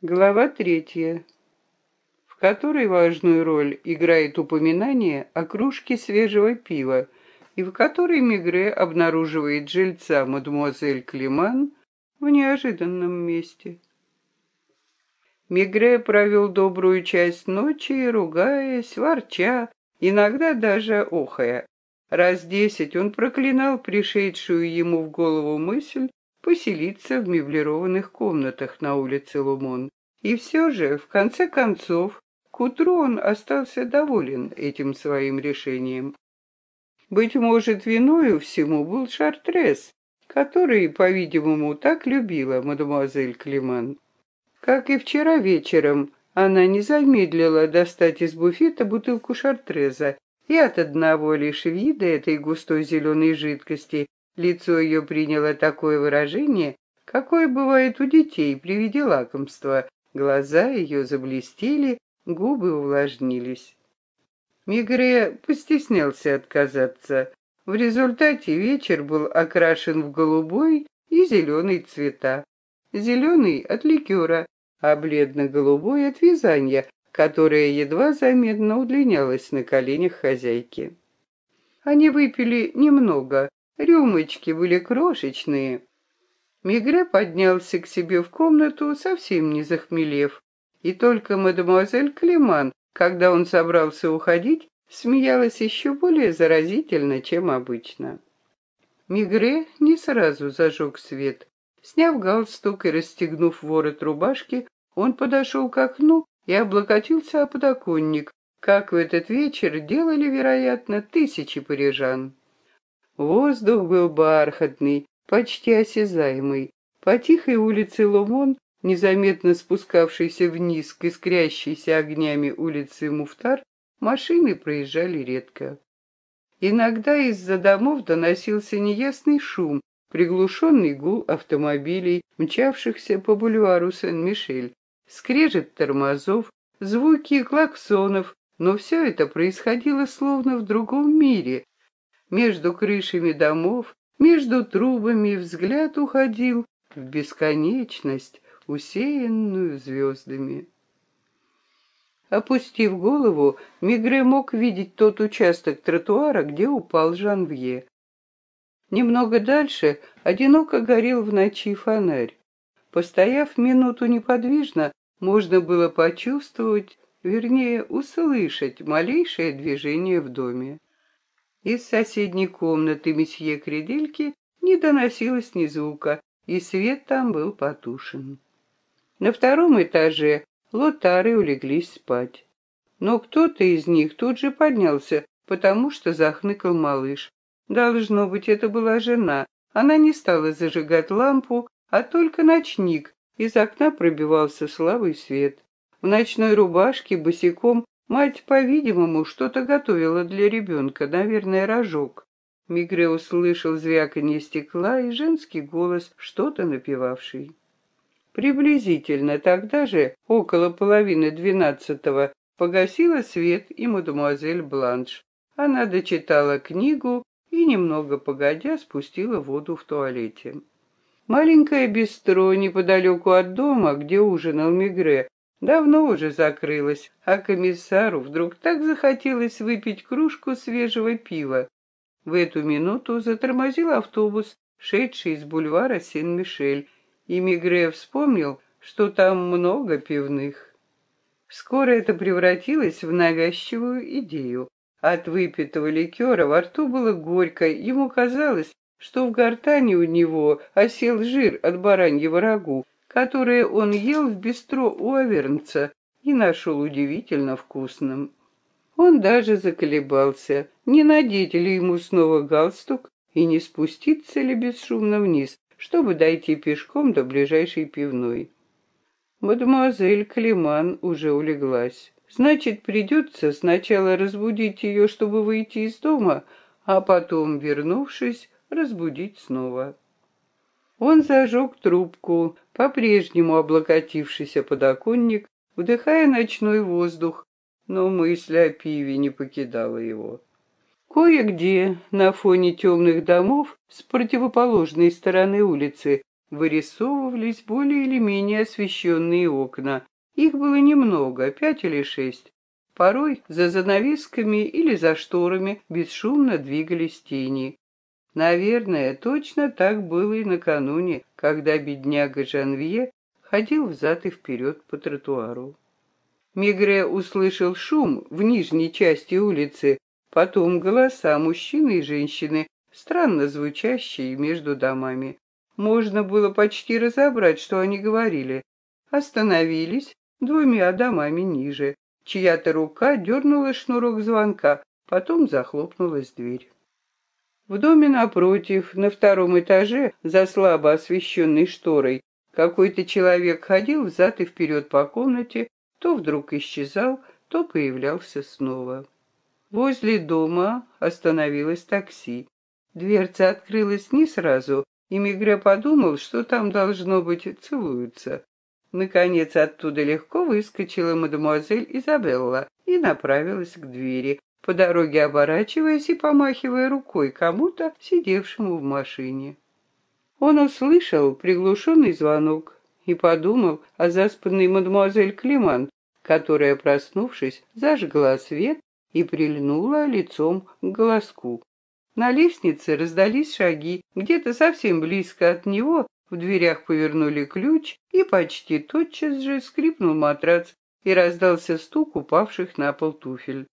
Глава третья, в которой важную роль играет упоминание о кружке свежего пива, и в которой Мигре обнаруживает жильца мадемуазель Климан в неожиданном месте. Мигре провел добрую часть ночи, ругаясь, ворча, иногда даже охая. Раз десять он проклинал пришедшую ему в голову мысль поселиться в меблированных комнатах на улице Лумон. И все же, в конце концов, к утру он остался доволен этим своим решением. Быть может, виною всему был Шартрес, который, по-видимому, так любила мадемуазель Климан. Как и вчера вечером, она не замедлила достать из буфета бутылку Шартреза, и от одного лишь вида этой густой зеленой жидкости Лицо ее приняло такое выражение, какое бывает у детей при виде лакомства. Глаза ее заблестели, губы увлажнились. Мигре постеснялся отказаться. В результате вечер был окрашен в голубой и зеленый цвета. Зеленый от ликера, а бледно-голубой от вязания, которое едва заметно удлинялось на коленях хозяйки. Они выпили немного, Рюмочки были крошечные. Мигре поднялся к себе в комнату, совсем не захмелев. И только мадемуазель Климан, когда он собрался уходить, смеялась еще более заразительно, чем обычно. Мигре не сразу зажег свет. Сняв галстук и расстегнув ворот рубашки, он подошел к окну и облокотился о подоконник, как в этот вечер делали, вероятно, тысячи парижан. Воздух был бархатный, почти осязаемый. По тихой улице Ломон, незаметно спускавшейся вниз к искрящейся огнями улице Муфтар, машины проезжали редко. Иногда из-за домов доносился неясный шум, приглушенный гул автомобилей, мчавшихся по бульвару Сен-Мишель, скрежет тормозов, звуки клаксонов, но все это происходило словно в другом мире, между крышами домов, между трубами взгляд уходил в бесконечность, усеянную звездами. Опустив голову, Мигре мог видеть тот участок тротуара, где упал Жанвье. Немного дальше одиноко горел в ночи фонарь. Постояв минуту неподвижно, можно было почувствовать, вернее, услышать малейшее движение в доме. Из соседней комнаты месье Кридельки не доносилось ни звука, и свет там был потушен. На втором этаже лотары улеглись спать. Но кто-то из них тут же поднялся, потому что захныкал малыш. Должно быть, это была жена. Она не стала зажигать лампу, а только ночник. Из окна пробивался слабый свет. В ночной рубашке босиком Мать, по-видимому, что-то готовила для ребенка, наверное, рожок. Мигре услышал звяканье стекла и женский голос, что-то напевавший. Приблизительно тогда же, около половины двенадцатого, погасила свет и мадемуазель Бланш. Она дочитала книгу и, немного погодя, спустила воду в туалете. Маленькое бистро неподалеку от дома, где ужинал Мигре, давно уже закрылась, а комиссару вдруг так захотелось выпить кружку свежего пива. В эту минуту затормозил автобус, шедший из бульвара Сен-Мишель, и Мигре вспомнил, что там много пивных. Скоро это превратилось в навязчивую идею. От выпитого ликера во рту было горько, ему казалось, что в гортани у него осел жир от бараньего рагу, которое он ел в бистро у Авернца и нашел удивительно вкусным. Он даже заколебался, не надеть ли ему снова галстук и не спуститься ли бесшумно вниз, чтобы дойти пешком до ближайшей пивной. Мадемуазель Климан уже улеглась. Значит, придется сначала разбудить ее, чтобы выйти из дома, а потом, вернувшись, разбудить снова. Он зажег трубку, по-прежнему облокотившись о подоконник, вдыхая ночной воздух, но мысль о пиве не покидала его. Кое-где, на фоне темных домов, с противоположной стороны улицы, вырисовывались более или менее освещенные окна. Их было немного, пять или шесть. Порой за занавесками или за шторами бесшумно двигались тени. Наверное, точно так было и накануне, когда бедняга Жанвье ходил взад и вперед по тротуару. Мигре услышал шум в нижней части улицы, потом голоса мужчины и женщины, странно звучащие между домами. Можно было почти разобрать, что они говорили. Остановились двумя домами ниже. Чья-то рука дернула шнурок звонка, потом захлопнулась дверь. В доме напротив, на втором этаже, за слабо освещенной шторой, какой-то человек ходил взад и вперед по комнате, то вдруг исчезал, то появлялся снова. Возле дома остановилось такси. Дверца открылась не сразу, и Мигре подумал, что там, должно быть, целуются. Наконец оттуда легко выскочила мадемуазель Изабелла и направилась к двери, по дороге оборачиваясь и помахивая рукой кому-то, сидевшему в машине. Он услышал приглушенный звонок и подумал о заспанной мадемуазель Климан, которая, проснувшись, зажгла свет и прильнула лицом к голоску. На лестнице раздались шаги, где-то совсем близко от него в дверях повернули ключ, и почти тотчас же скрипнул матрац, и раздался стук упавших на пол туфель.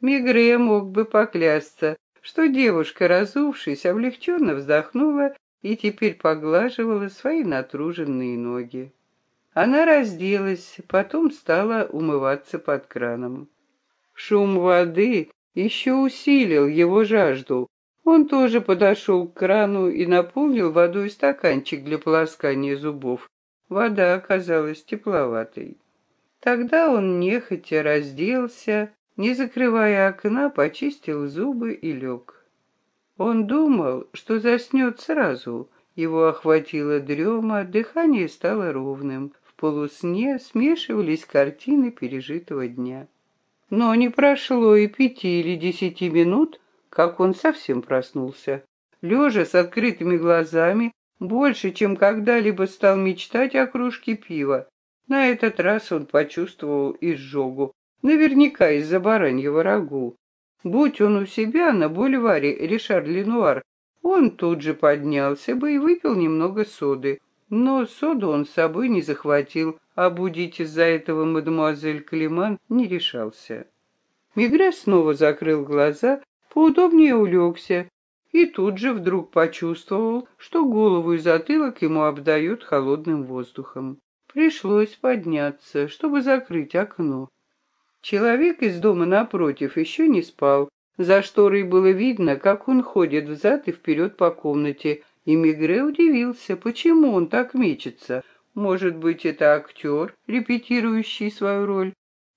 Мигре мог бы поклясться, что девушка, разувшись, облегченно вздохнула и теперь поглаживала свои натруженные ноги. Она разделась, потом стала умываться под краном. Шум воды еще усилил его жажду, он тоже подошел к крану и наполнил водой стаканчик для полоскания зубов. Вода оказалась тепловатой. Тогда он нехотя разделся, не закрывая окна, почистил зубы и лег. Он думал, что заснет сразу. Его охватила дрема, дыхание стало ровным. В полусне смешивались картины пережитого дня. Но не прошло и пяти или десяти минут, как он совсем проснулся. Лежа с открытыми глазами, больше, чем когда-либо стал мечтать о кружке пива. На этот раз он почувствовал изжогу, наверняка из-за бараньего рагу. Будь он у себя на бульваре Ришар-Ленуар, он тут же поднялся бы и выпил немного соды. Но соду он с собой не захватил, а будить из-за этого мадемуазель Климан не решался. Мигре снова закрыл глаза поудобнее улегся и тут же вдруг почувствовал, что голову и затылок ему обдают холодным воздухом. Пришлось подняться, чтобы закрыть окно. Человек из дома напротив еще не спал. За шторой было видно, как он ходит взад и вперед по комнате, и Мигре удивился, почему он так мечется. Может быть, это актер, репетирующий свою роль?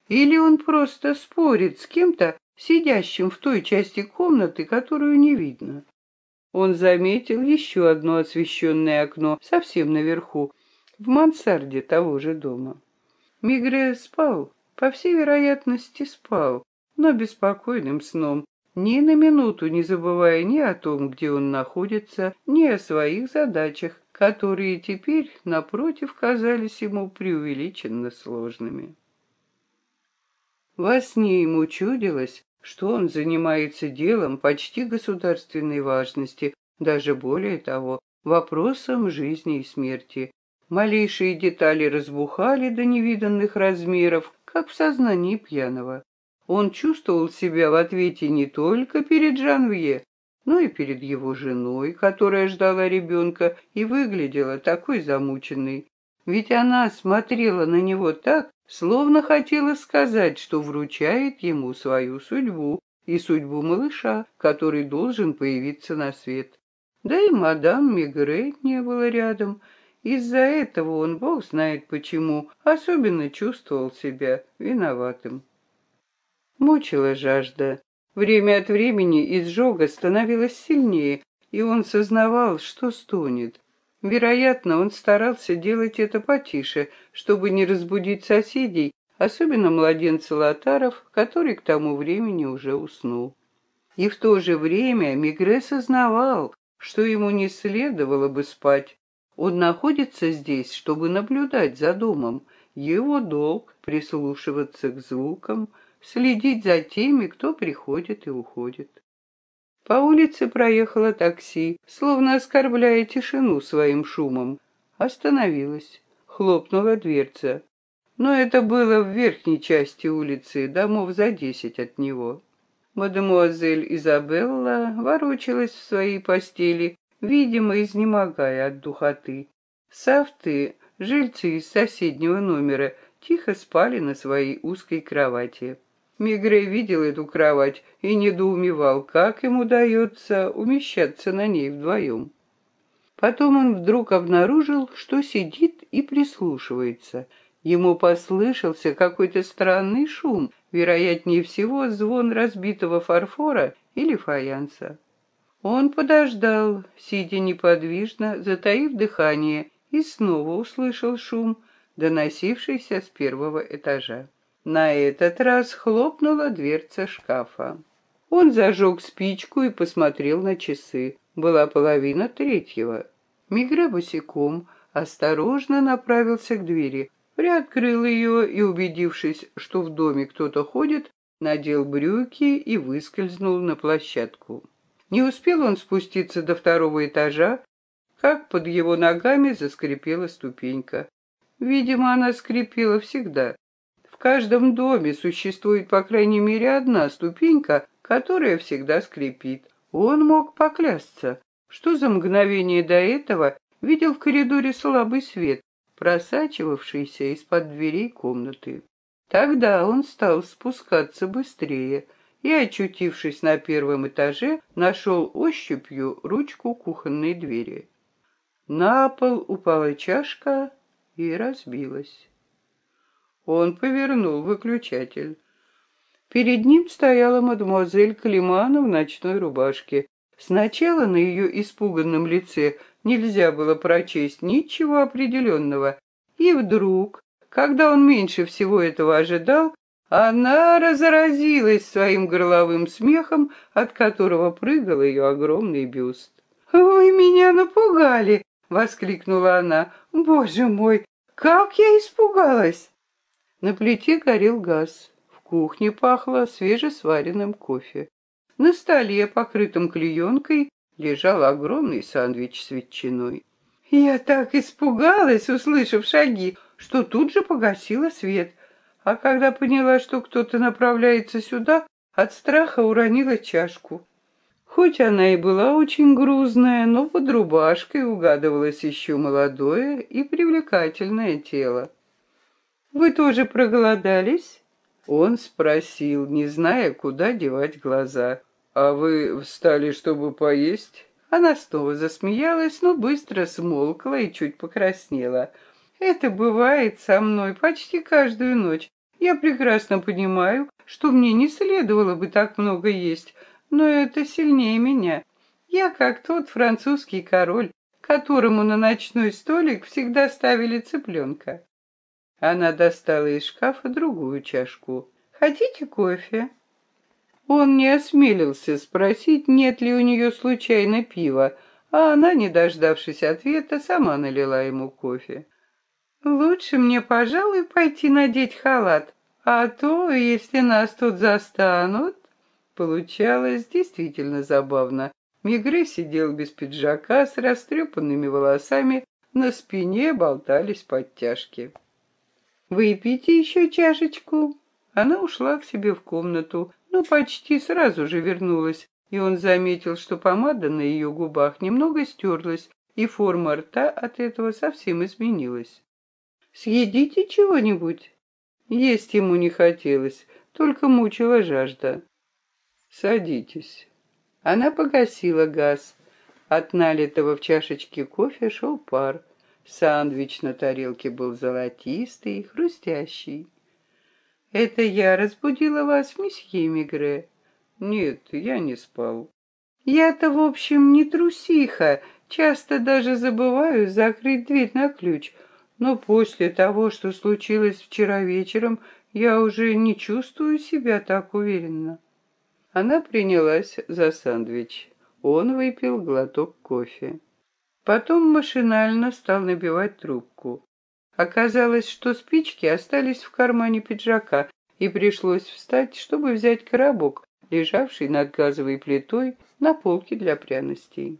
Или он просто спорит с кем-то сидящим в той части комнаты, которую не видно. Он заметил еще одно освещенное окно совсем наверху, в мансарде того же дома. Мигре спал, по всей вероятности спал, но беспокойным сном, ни на минуту не забывая ни о том, где он находится, ни о своих задачах, которые теперь, напротив, казались ему преувеличенно сложными. Во сне ему чудилось, что он занимается делом почти государственной важности, даже более того, вопросом жизни и смерти. Малейшие детали разбухали до невиданных размеров, как в сознании пьяного. Он чувствовал себя в ответе не только перед Жанвье, но и перед его женой, которая ждала ребенка и выглядела такой замученной. Ведь она смотрела на него так, словно хотела сказать, что вручает ему свою судьбу и судьбу малыша, который должен появиться на свет. Да и мадам Мигре не было рядом. Из-за этого он, бог знает почему, особенно чувствовал себя виноватым. Мучила жажда. Время от времени изжога становилась сильнее, и он сознавал, что стонет. Вероятно, он старался делать это потише, чтобы не разбудить соседей, особенно младенца Лотаров, который к тому времени уже уснул. И в то же время Мигре сознавал, что ему не следовало бы спать, Он находится здесь, чтобы наблюдать за домом. Его долг — прислушиваться к звукам, следить за теми, кто приходит и уходит. По улице проехало такси, словно оскорбляя тишину своим шумом. Остановилась, хлопнула дверца. Но это было в верхней части улицы, домов за десять от него. Мадемуазель Изабелла ворочалась в своей постели, видимо, изнемогая от духоты. Сафты, жильцы из соседнего номера, тихо спали на своей узкой кровати. Мигре видел эту кровать и недоумевал, как ему удается умещаться на ней вдвоем. Потом он вдруг обнаружил, что сидит и прислушивается. Ему послышался какой-то странный шум, вероятнее всего звон разбитого фарфора или фаянса. Он подождал, сидя неподвижно, затаив дыхание, и снова услышал шум, доносившийся с первого этажа. На этот раз хлопнула дверца шкафа. Он зажег спичку и посмотрел на часы. Была половина третьего. Мигре босиком осторожно направился к двери, приоткрыл ее и, убедившись, что в доме кто-то ходит, надел брюки и выскользнул на площадку. Не успел он спуститься до второго этажа, как под его ногами заскрипела ступенька. Видимо, она скрипела всегда каждом доме существует по крайней мере одна ступенька, которая всегда скрипит. Он мог поклясться, что за мгновение до этого видел в коридоре слабый свет, просачивавшийся из-под дверей комнаты. Тогда он стал спускаться быстрее и, очутившись на первом этаже, нашел ощупью ручку кухонной двери. На пол упала чашка и разбилась. Он повернул выключатель. Перед ним стояла мадемуазель Климана в ночной рубашке. Сначала на ее испуганном лице нельзя было прочесть ничего определенного. И вдруг, когда он меньше всего этого ожидал, она разразилась своим горловым смехом, от которого прыгал ее огромный бюст. «Вы меня напугали!» — воскликнула она. «Боже мой, как я испугалась!» На плите горел газ. В кухне пахло свежесваренным кофе. На столе, покрытом клеенкой, лежал огромный сандвич с ветчиной. Я так испугалась, услышав шаги, что тут же погасила свет. А когда поняла, что кто-то направляется сюда, от страха уронила чашку. Хоть она и была очень грузная, но под рубашкой угадывалось еще молодое и привлекательное тело. Вы тоже проголодались? Он спросил, не зная, куда девать глаза. А вы встали, чтобы поесть? Она снова засмеялась, но быстро смолкла и чуть покраснела. Это бывает со мной почти каждую ночь. Я прекрасно понимаю, что мне не следовало бы так много есть, но это сильнее меня. Я как тот французский король, которому на ночной столик всегда ставили цыпленка. Она достала из шкафа другую чашку. «Хотите кофе?» Он не осмелился спросить, нет ли у нее случайно пива, а она, не дождавшись ответа, сама налила ему кофе. «Лучше мне, пожалуй, пойти надеть халат, а то, если нас тут застанут...» Получалось действительно забавно. Мигре сидел без пиджака с растрепанными волосами, на спине болтались подтяжки. Выпейте еще чашечку. Она ушла к себе в комнату, но почти сразу же вернулась, и он заметил, что помада на ее губах немного стерлась, и форма рта от этого совсем изменилась. «Съедите чего-нибудь?» Есть ему не хотелось, только мучила жажда. «Садитесь». Она погасила газ. От налитого в чашечке кофе шел пар. Сандвич на тарелке был золотистый, и хрустящий. «Это я разбудила вас, месье Мигре?» «Нет, я не спал». «Я-то, в общем, не трусиха, часто даже забываю закрыть дверь на ключ, но после того, что случилось вчера вечером, я уже не чувствую себя так уверенно». Она принялась за сандвич. Он выпил глоток кофе. Потом машинально стал набивать трубку. Оказалось, что спички остались в кармане пиджака, и пришлось встать, чтобы взять коробок, лежавший над газовой плитой на полке для пряностей.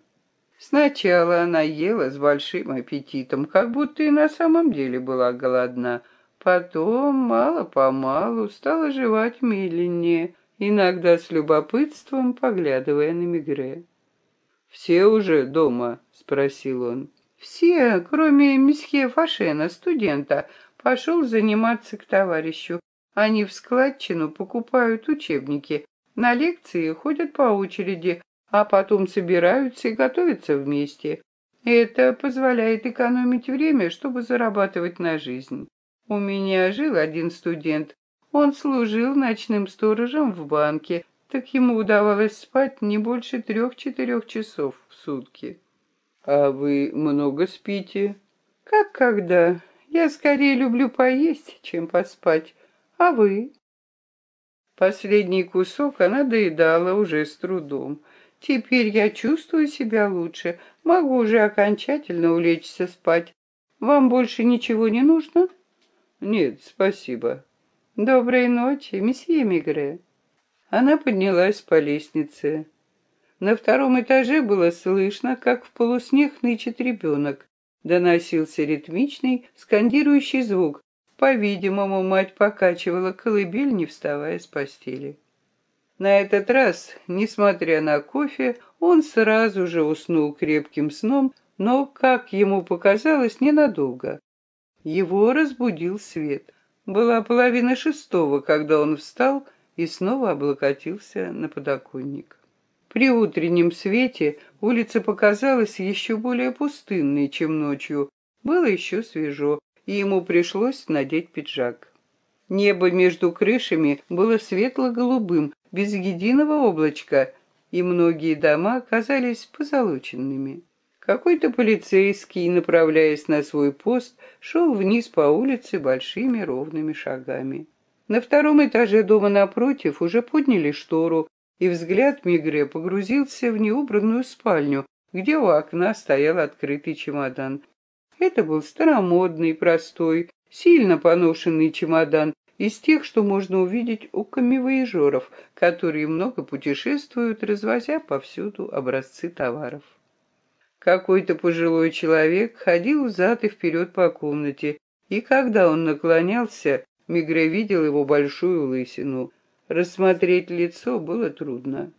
Сначала она ела с большим аппетитом, как будто и на самом деле была голодна. Потом, мало-помалу, стала жевать медленнее, иногда с любопытством поглядывая на Мигре. «Все уже дома?» — спросил он. «Все, кроме месье Фашена, студента, пошел заниматься к товарищу. Они в складчину покупают учебники, на лекции ходят по очереди, а потом собираются и готовятся вместе. Это позволяет экономить время, чтобы зарабатывать на жизнь. У меня жил один студент. Он служил ночным сторожем в банке, так ему удавалось спать не больше трех-четырех часов в сутки. «А вы много спите?» «Как когда? Я скорее люблю поесть, чем поспать. А вы?» Последний кусок она доедала уже с трудом. Теперь я чувствую себя лучше, могу уже окончательно улечься спать. Вам больше ничего не нужно? Нет, спасибо. Доброй ночи, месье Мигре. Она поднялась по лестнице. На втором этаже было слышно, как в полуснег нычет ребенок. Доносился ритмичный, скандирующий звук, по-видимому, мать покачивала колыбель, не вставая с постели. На этот раз, несмотря на кофе, он сразу же уснул крепким сном, но, как ему показалось, ненадолго. Его разбудил свет. Была половина шестого, когда он встал и снова облокотился на подоконник. При утреннем свете улица показалась еще более пустынной, чем ночью. Было еще свежо, и ему пришлось надеть пиджак. Небо между крышами было светло-голубым, без единого облачка, и многие дома казались позолоченными. Какой-то полицейский, направляясь на свой пост, шел вниз по улице большими ровными шагами. На втором этаже дома напротив уже подняли штору, и взгляд Мигре погрузился в неубранную спальню, где у окна стоял открытый чемодан. Это был старомодный, простой, сильно поношенный чемодан из тех, что можно увидеть у камевоежеров, которые много путешествуют, развозя повсюду образцы товаров. Какой-то пожилой человек ходил взад и вперед по комнате, и когда он наклонялся, Мигре видел его большую лысину. Рассмотреть лицо было трудно.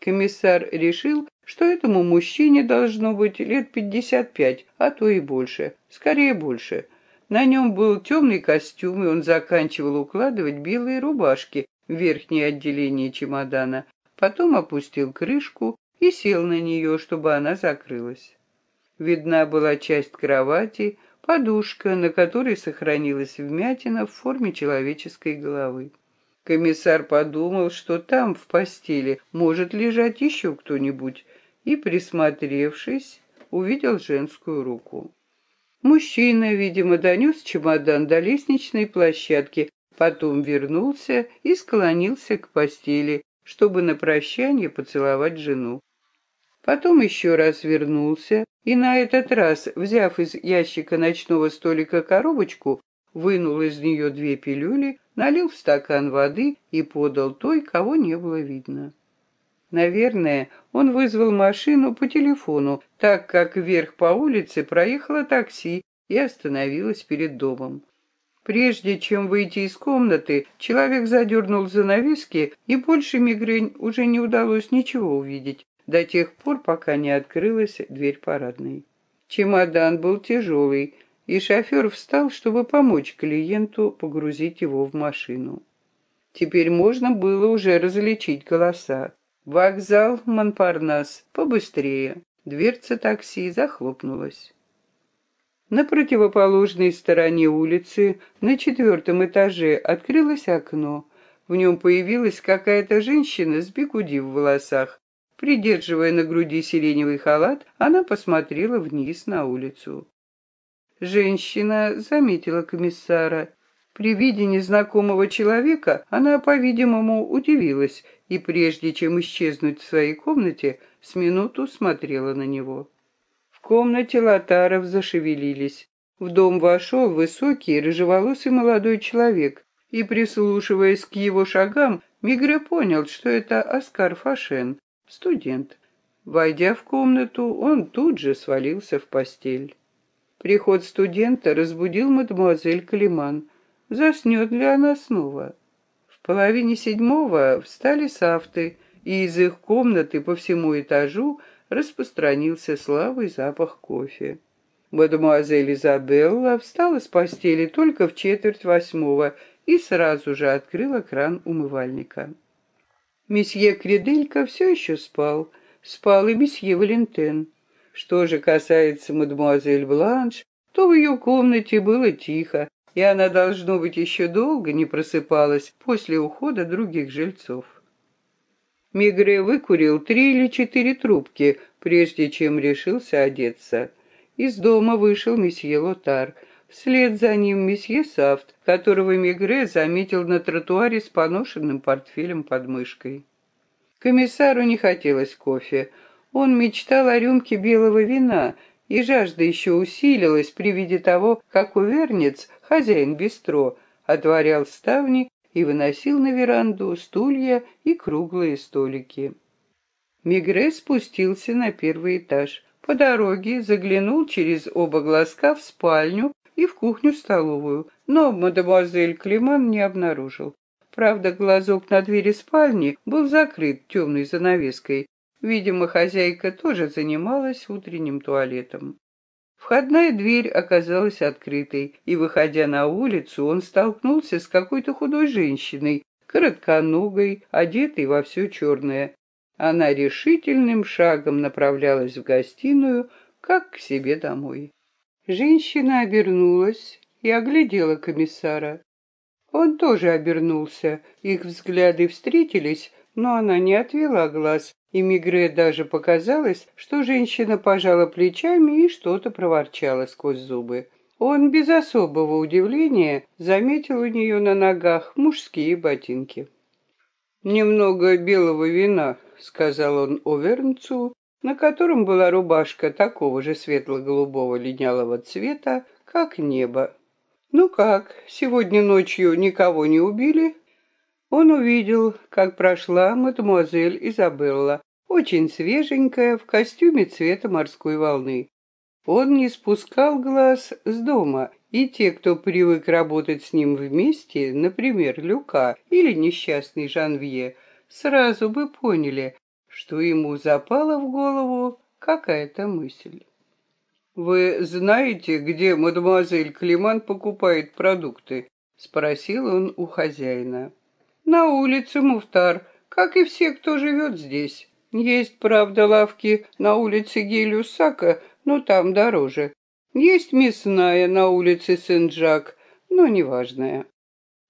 Комиссар решил, что этому мужчине должно быть лет пятьдесят пять, а то и больше, скорее больше. На нем был темный костюм, и он заканчивал укладывать белые рубашки в верхнее отделение чемодана, потом опустил крышку и сел на нее, чтобы она закрылась. Видна была часть кровати, подушка, на которой сохранилась вмятина в форме человеческой головы. Комиссар подумал, что там, в постели, может лежать еще кто-нибудь, и, присмотревшись, увидел женскую руку. Мужчина, видимо, донес чемодан до лестничной площадки, потом вернулся и склонился к постели, чтобы на прощание поцеловать жену. Потом еще раз вернулся и на этот раз, взяв из ящика ночного столика коробочку, вынул из нее две пилюли, налил в стакан воды и подал той, кого не было видно. Наверное, он вызвал машину по телефону, так как вверх по улице проехало такси и остановилось перед домом. Прежде чем выйти из комнаты, человек задернул занавески, и больше мигрень уже не удалось ничего увидеть, до тех пор, пока не открылась дверь парадной. Чемодан был тяжелый, и шофер встал, чтобы помочь клиенту погрузить его в машину. Теперь можно было уже различить голоса. «Вокзал Монпарнас, побыстрее!» Дверца такси захлопнулась. На противоположной стороне улицы, на четвертом этаже, открылось окно. В нем появилась какая-то женщина с бегуди в волосах. Придерживая на груди сиреневый халат, она посмотрела вниз на улицу. Женщина заметила комиссара. При виде незнакомого человека она, по-видимому, удивилась и, прежде чем исчезнуть в своей комнате, с минуту смотрела на него. В комнате Лотаров зашевелились. В дом вошел высокий, рыжеволосый молодой человек, и, прислушиваясь к его шагам, Мигре понял, что это Оскар Фашен, студент. Войдя в комнату, он тут же свалился в постель. Приход студента разбудил мадемуазель Калиман. Заснет ли она снова? В половине седьмого встали сафты, и из их комнаты по всему этажу распространился слабый запах кофе. Мадемуазель Изабелла встала с постели только в четверть восьмого и сразу же открыла кран умывальника. Месье Криделька все еще спал, спал и месье Валентен. Что же касается мадемуазель Бланш, то в ее комнате было тихо, и она, должно быть, еще долго не просыпалась после ухода других жильцов. Мигре выкурил три или четыре трубки, прежде чем решился одеться. Из дома вышел месье Лотар. Вслед за ним месье Сафт, которого Мигре заметил на тротуаре с поношенным портфелем под мышкой. Комиссару не хотелось кофе. Он мечтал о рюмке белого вина, и жажда еще усилилась при виде того, как увернец, хозяин бистро, отворял ставни и выносил на веранду стулья и круглые столики. Мигре спустился на первый этаж. По дороге заглянул через оба глазка в спальню и в кухню-столовую, но мадемуазель Климан не обнаружил. Правда, глазок на двери спальни был закрыт темной занавеской. Видимо, хозяйка тоже занималась утренним туалетом. Входная дверь оказалась открытой, и, выходя на улицу, он столкнулся с какой-то худой женщиной, коротконогой, одетой во все черное. Она решительным шагом направлялась в гостиную, как к себе домой. Женщина обернулась и оглядела комиссара. Он тоже обернулся, их взгляды встретились, но она не отвела глаз, и Мигре даже показалось, что женщина пожала плечами и что-то проворчала сквозь зубы. Он без особого удивления заметил у нее на ногах мужские ботинки. «Немного белого вина», — сказал он Овернцу, на котором была рубашка такого же светло-голубого линялого цвета, как небо. «Ну как, сегодня ночью никого не убили?» Он увидел, как прошла мадемуазель Изабелла, очень свеженькая, в костюме цвета морской волны. Он не спускал глаз с дома, и те, кто привык работать с ним вместе, например, Люка или несчастный Жанвье, сразу бы поняли, что ему запала в голову какая-то мысль. «Вы знаете, где мадемуазель Климан покупает продукты?» — спросил он у хозяина. На улице Муфтар, как и все, кто живет здесь. Есть, правда, лавки на улице Гелюсака, но там дороже. Есть мясная на улице Сен-Жак, но неважная.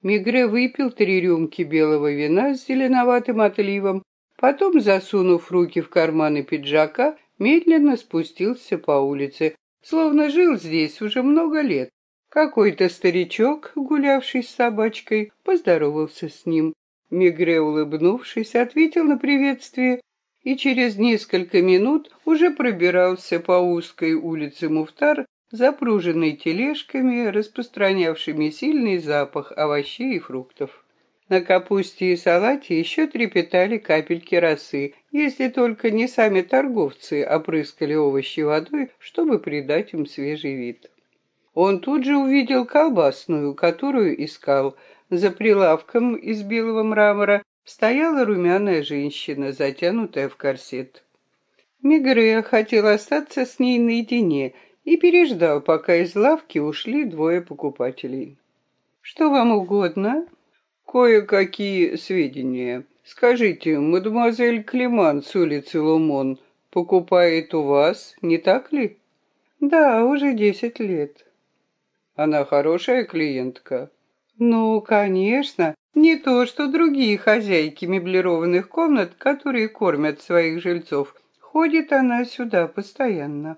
Мигре выпил три рюмки белого вина с зеленоватым отливом, потом, засунув руки в карманы пиджака, медленно спустился по улице, словно жил здесь уже много лет. Какой-то старичок, гулявший с собачкой, поздоровался с ним. Мигре, улыбнувшись, ответил на приветствие и через несколько минут уже пробирался по узкой улице Муфтар, запруженной тележками, распространявшими сильный запах овощей и фруктов. На капусте и салате еще трепетали капельки росы, если только не сами торговцы опрыскали овощи водой, чтобы придать им свежий вид. Он тут же увидел колбасную, которую искал. За прилавком из белого мрамора стояла румяная женщина, затянутая в корсет. Мигре хотел остаться с ней наедине и переждал, пока из лавки ушли двое покупателей. «Что вам угодно?» «Кое-какие сведения. Скажите, мадемуазель Климан с улицы Лумон покупает у вас, не так ли?» «Да, уже десять лет». Она хорошая клиентка? Ну, конечно. Не то, что другие хозяйки меблированных комнат, которые кормят своих жильцов. Ходит она сюда постоянно.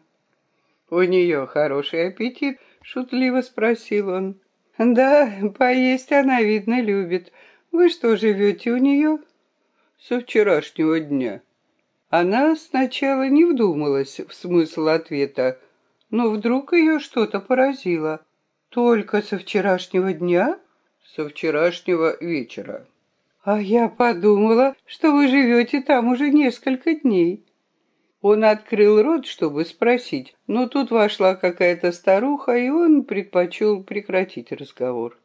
У нее хороший аппетит, шутливо спросил он. Да, поесть она, видно, любит. Вы что, живете у нее? Со вчерашнего дня. Она сначала не вдумалась в смысл ответа, но вдруг ее что-то поразило. «Только со вчерашнего дня?» «Со вчерашнего вечера». «А я подумала, что вы живете там уже несколько дней». Он открыл рот, чтобы спросить, но тут вошла какая-то старуха, и он предпочел прекратить разговор.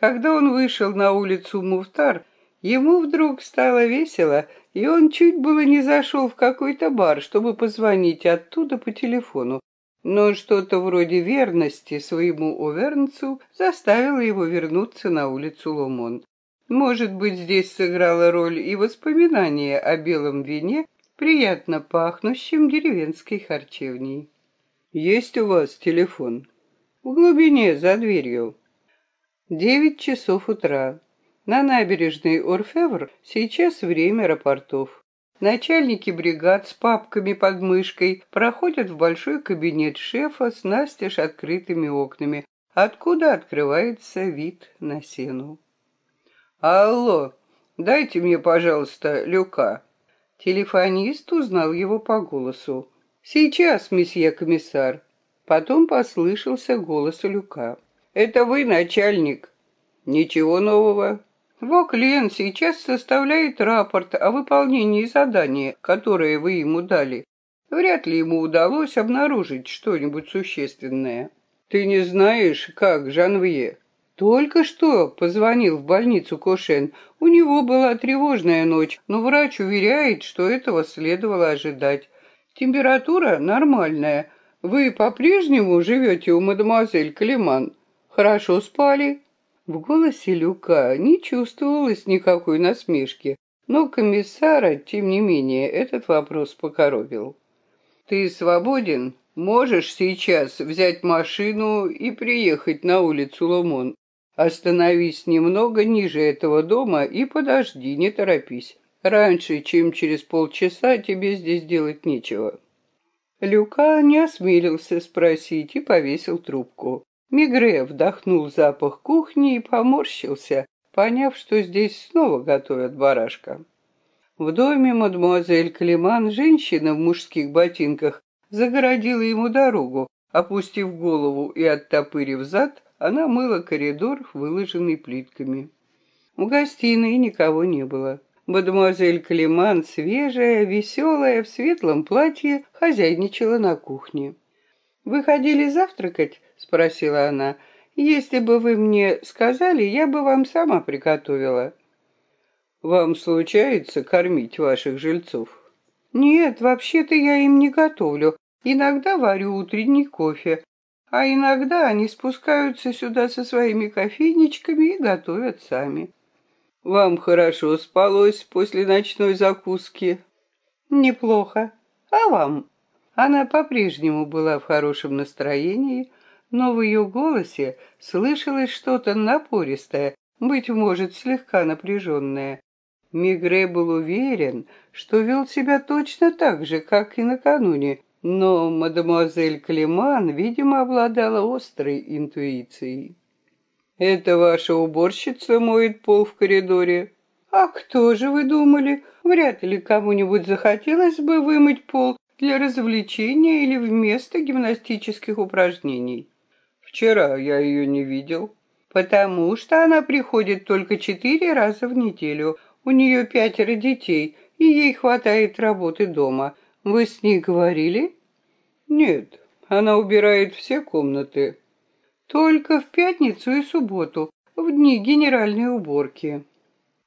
Когда он вышел на улицу Муфтар, ему вдруг стало весело, и он чуть было не зашел в какой-то бар, чтобы позвонить оттуда по телефону. Но что-то вроде верности своему увернцу заставило его вернуться на улицу Ломон. Может быть, здесь сыграла роль и воспоминание о белом вине, приятно пахнущем деревенской харчевней. «Есть у вас телефон?» «В глубине, за дверью». Девять часов утра. На набережной Орфевр сейчас время рапортов. Начальники бригад с папками под мышкой проходят в большой кабинет шефа с настежь открытыми окнами, откуда открывается вид на сену. «Алло, дайте мне, пожалуйста, люка». Телефонист узнал его по голосу. «Сейчас, месье комиссар». Потом послышался голос Люка. Это вы, начальник. Ничего нового. Воклен сейчас составляет рапорт о выполнении задания, которое вы ему дали. Вряд ли ему удалось обнаружить что-нибудь существенное. Ты не знаешь, как Жанвье? Только что позвонил в больницу Кошен. У него была тревожная ночь, но врач уверяет, что этого следовало ожидать. Температура нормальная. Вы по-прежнему живете у мадемуазель Климан? Хорошо спали?» В голосе Люка не чувствовалось никакой насмешки, но комиссара, тем не менее, этот вопрос покоробил. «Ты свободен? Можешь сейчас взять машину и приехать на улицу Ломон. Остановись немного ниже этого дома и подожди, не торопись. Раньше, чем через полчаса, тебе здесь делать нечего». Люка не осмелился спросить и повесил трубку. Мигре вдохнул запах кухни и поморщился, поняв, что здесь снова готовят барашка. В доме мадемуазель Климан женщина в мужских ботинках загородила ему дорогу. Опустив голову и оттопырив зад, она мыла коридор, выложенный плитками. В гостиной никого не было. Мадемуазель Климан, свежая, веселая, в светлом платье, хозяйничала на кухне. «Вы ходили завтракать?» — спросила она. «Если бы вы мне сказали, я бы вам сама приготовила». «Вам случается кормить ваших жильцов?» «Нет, вообще-то я им не готовлю. Иногда варю утренний кофе, а иногда они спускаются сюда со своими кофейничками и готовят сами». «Вам хорошо спалось после ночной закуски?» «Неплохо. А вам?» Она по-прежнему была в хорошем настроении, но в ее голосе слышалось что-то напористое, быть может, слегка напряженное. Мигре был уверен, что вел себя точно так же, как и накануне, но мадемуазель Клеман, видимо, обладала острой интуицией. «Это ваша уборщица моет пол в коридоре?» «А кто же вы думали? Вряд ли кому-нибудь захотелось бы вымыть пол для развлечения или вместо гимнастических упражнений. Вчера я ее не видел, потому что она приходит только четыре раза в неделю. У нее пятеро детей, и ей хватает работы дома. Вы с ней говорили? Нет, она убирает все комнаты. Только в пятницу и субботу, в дни генеральной уборки.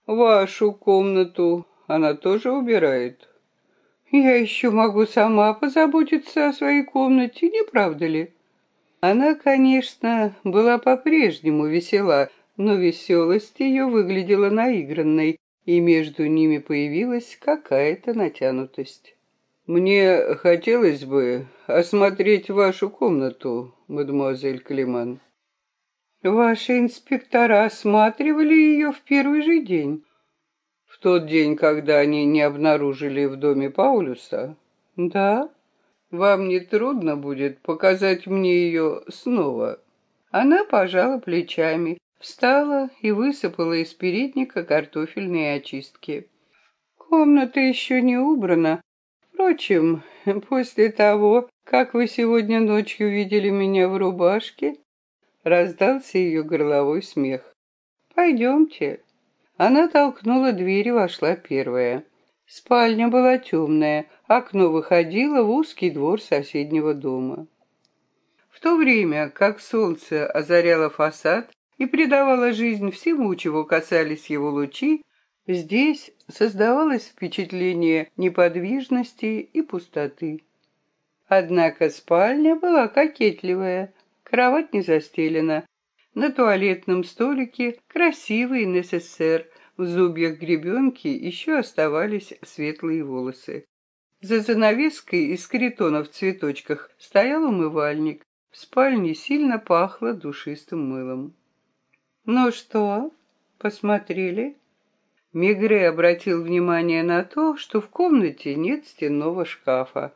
Вашу комнату она тоже убирает? Я еще могу сама позаботиться о своей комнате, не правда ли? Она, конечно, была по-прежнему весела, но веселость ее выглядела наигранной, и между ними появилась какая-то натянутость. «Мне хотелось бы осмотреть вашу комнату, мадемуазель Климан». «Ваши инспектора осматривали ее в первый же день тот день, когда они не обнаружили в доме Паулюса? Да. Вам не трудно будет показать мне ее снова? Она пожала плечами, встала и высыпала из передника картофельные очистки. Комната еще не убрана, Впрочем, после того, как вы сегодня ночью видели меня в рубашке, раздался ее горловой смех. Пойдемте. Она толкнула дверь и вошла первая. Спальня была темная, окно выходило в узкий двор соседнего дома. В то время, как солнце озаряло фасад и придавало жизнь всему, чего касались его лучи, здесь создавалось впечатление неподвижности и пустоты. Однако спальня была кокетливая, кровать не застелена, на туалетном столике красивый НССР в зубьях гребенки еще оставались светлые волосы. За занавеской из критона в цветочках стоял умывальник. В спальне сильно пахло душистым мылом. «Ну что, посмотрели?» Мигре обратил внимание на то, что в комнате нет стенного шкафа.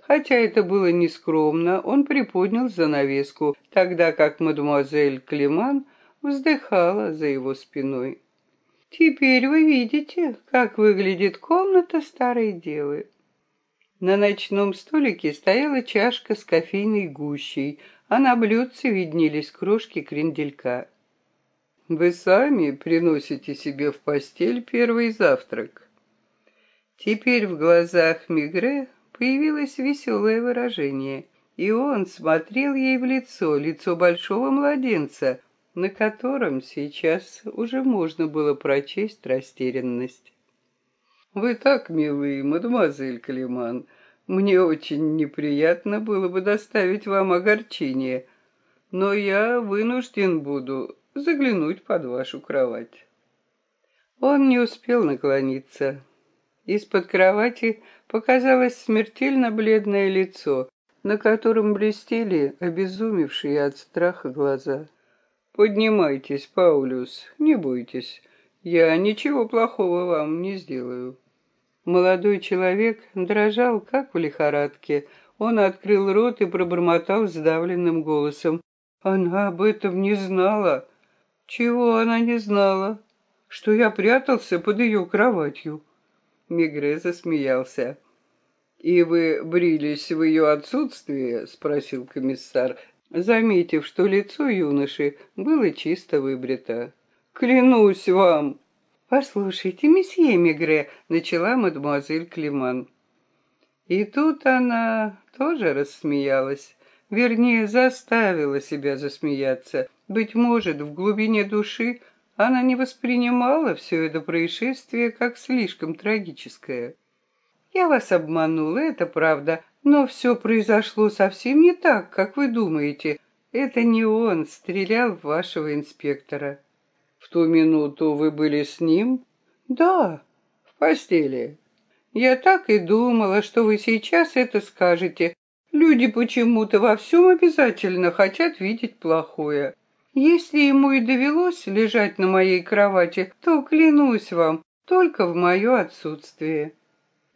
Хотя это было нескромно, он приподнял занавеску, тогда как мадемуазель Климан вздыхала за его спиной. Теперь вы видите, как выглядит комната старой девы. На ночном столике стояла чашка с кофейной гущей, а на блюдце виднелись крошки кренделька. Вы сами приносите себе в постель первый завтрак. Теперь в глазах Мигре появилось веселое выражение, и он смотрел ей в лицо, лицо большого младенца, на котором сейчас уже можно было прочесть растерянность. «Вы так милы, мадемуазель Калиман. Мне очень неприятно было бы доставить вам огорчение, но я вынужден буду заглянуть под вашу кровать». Он не успел наклониться. Из-под кровати показалось смертельно бледное лицо, на котором блестели обезумевшие от страха глаза. «Поднимайтесь, Паулюс, не бойтесь. Я ничего плохого вам не сделаю». Молодой человек дрожал, как в лихорадке. Он открыл рот и пробормотал сдавленным голосом. «Она об этом не знала». «Чего она не знала?» «Что я прятался под ее кроватью». Мигре засмеялся. «И вы брились в ее отсутствие?» — спросил комиссар, заметив, что лицо юноши было чисто выбрито. «Клянусь вам!» «Послушайте, месье Мигре», — начала мадемуазель Климан. И тут она тоже рассмеялась, вернее, заставила себя засмеяться. Быть может, в глубине души она не воспринимала все это происшествие как слишком трагическое. «Я вас обманула, это правда, но все произошло совсем не так, как вы думаете. Это не он стрелял в вашего инспектора. В ту минуту вы были с ним? Да, в постели. Я так и думала, что вы сейчас это скажете. Люди почему-то во всем обязательно хотят видеть плохое. Если ему и довелось лежать на моей кровати, то, клянусь вам, только в мое отсутствие.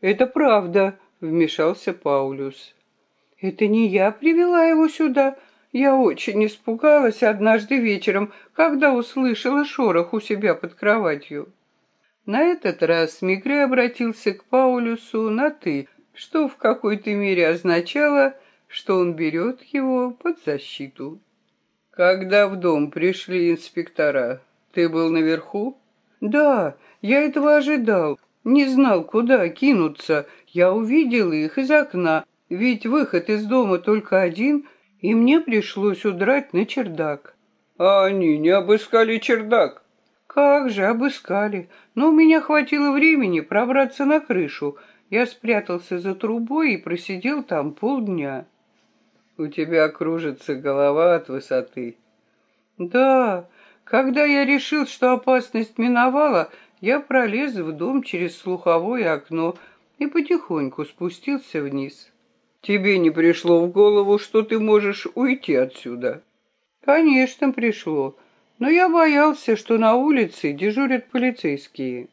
Это правда, вмешался Паулюс. «Это не я привела его сюда. Я очень испугалась однажды вечером, когда услышала шорох у себя под кроватью». На этот раз Мигре обратился к Паулюсу на «ты», что в какой-то мере означало, что он берет его под защиту. «Когда в дом пришли инспектора, ты был наверху?» «Да, я этого ожидал. Не знал, куда кинуться. Я увидел их из окна, ведь выход из дома только один, и мне пришлось удрать на чердак. А они не обыскали чердак? Как же, обыскали. Но у меня хватило времени пробраться на крышу. Я спрятался за трубой и просидел там полдня. У тебя кружится голова от высоты. Да, когда я решил, что опасность миновала, я пролез в дом через слуховое окно и потихоньку спустился вниз. Тебе не пришло в голову, что ты можешь уйти отсюда? Конечно, пришло, но я боялся, что на улице дежурят полицейские.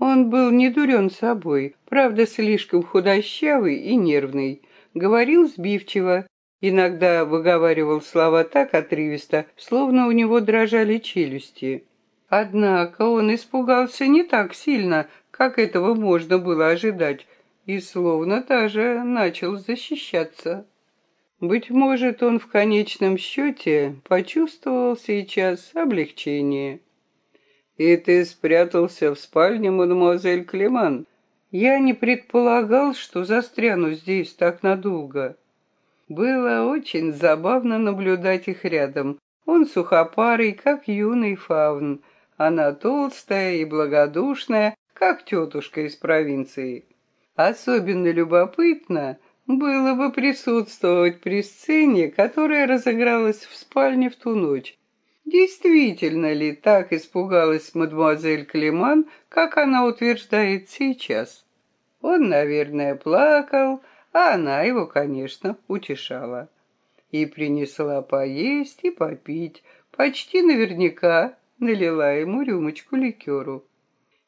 Он был не дурен собой, правда, слишком худощавый и нервный, говорил сбивчиво, иногда выговаривал слова так отрывисто, словно у него дрожали челюсти. Однако он испугался не так сильно, как этого можно было ожидать. и словно даже начал защищаться. Быть может, он в конечном счете почувствовал сейчас облегчение. «И ты спрятался в спальне, мадемуазель Клеман?» «Я не предполагал, что застряну здесь так надолго». Было очень забавно наблюдать их рядом. Он сухопарый, как юный фаун. Она толстая и благодушная, как тетушка из провинции. Особенно любопытно было бы присутствовать при сцене, которая разыгралась в спальне в ту ночь. Действительно ли так испугалась мадемуазель Клеман, как она утверждает сейчас? Он, наверное, плакал, а она его, конечно, утешала. И принесла поесть и попить, почти наверняка налила ему рюмочку ликеру.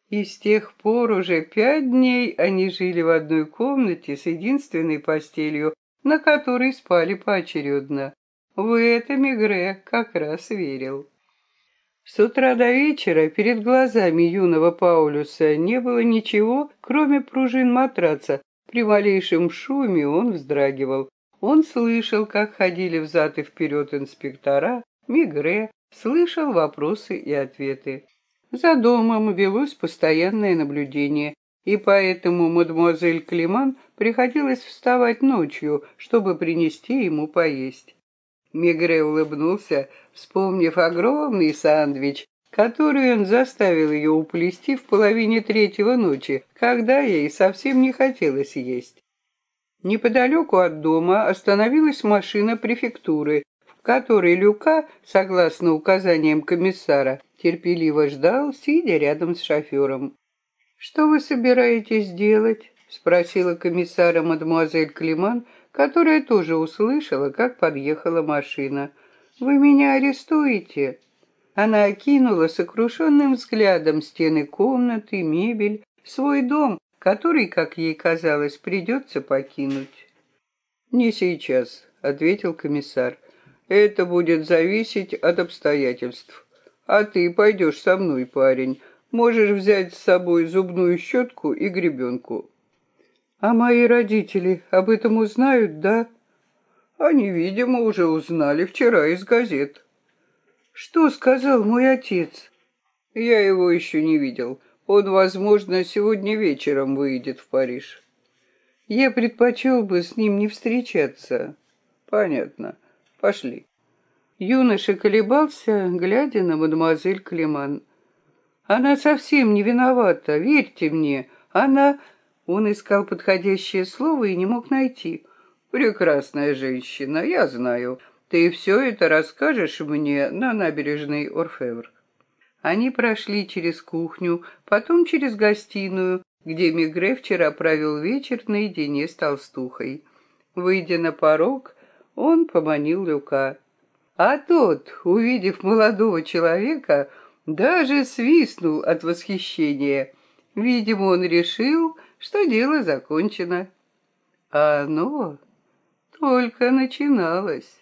И с тех пор уже пять дней они жили в одной комнате с единственной постелью, на которой спали поочередно. В это Мегре как раз верил. С утра до вечера перед глазами юного Паулюса не было ничего, кроме пружин матраца. При малейшем шуме он вздрагивал. Он слышал, как ходили взад и вперед инспектора, Мигре, слышал вопросы и ответы. За домом велось постоянное наблюдение, и поэтому мадемуазель Климан приходилось вставать ночью, чтобы принести ему поесть. Мегре улыбнулся, вспомнив огромный сандвич, который он заставил ее уплести в половине третьего ночи, когда ей совсем не хотелось есть. Неподалеку от дома остановилась машина префектуры, в которой Люка, согласно указаниям комиссара, терпеливо ждал, сидя рядом с шофером. «Что вы собираетесь делать?» — спросила комиссара мадемуазель Климан, которая тоже услышала, как подъехала машина. «Вы меня арестуете?» Она окинула сокрушенным взглядом стены комнаты, мебель, свой дом, который, как ей казалось, придется покинуть. «Не сейчас», — ответил комиссар. «Это будет зависеть от обстоятельств. А ты пойдешь со мной, парень. Можешь взять с собой зубную щетку и гребенку». А мои родители об этом узнают, да? Они, видимо, уже узнали вчера из газет. Что сказал мой отец? Я его еще не видел. Он, возможно, сегодня вечером выйдет в Париж. Я предпочел бы с ним не встречаться. Понятно. Пошли. Юноша колебался, глядя на мадемуазель Клеман. Она совсем не виновата, верьте мне. Она... Он искал подходящее слово и не мог найти. «Прекрасная женщина, я знаю. Ты все это расскажешь мне на набережной Орфевр». Они прошли через кухню, потом через гостиную, где Мигре вчера провел вечер наедине с толстухой. Выйдя на порог, он поманил Люка. А тот, увидев молодого человека, даже свистнул от восхищения. Видимо, он решил, что дело закончено. А оно только начиналось.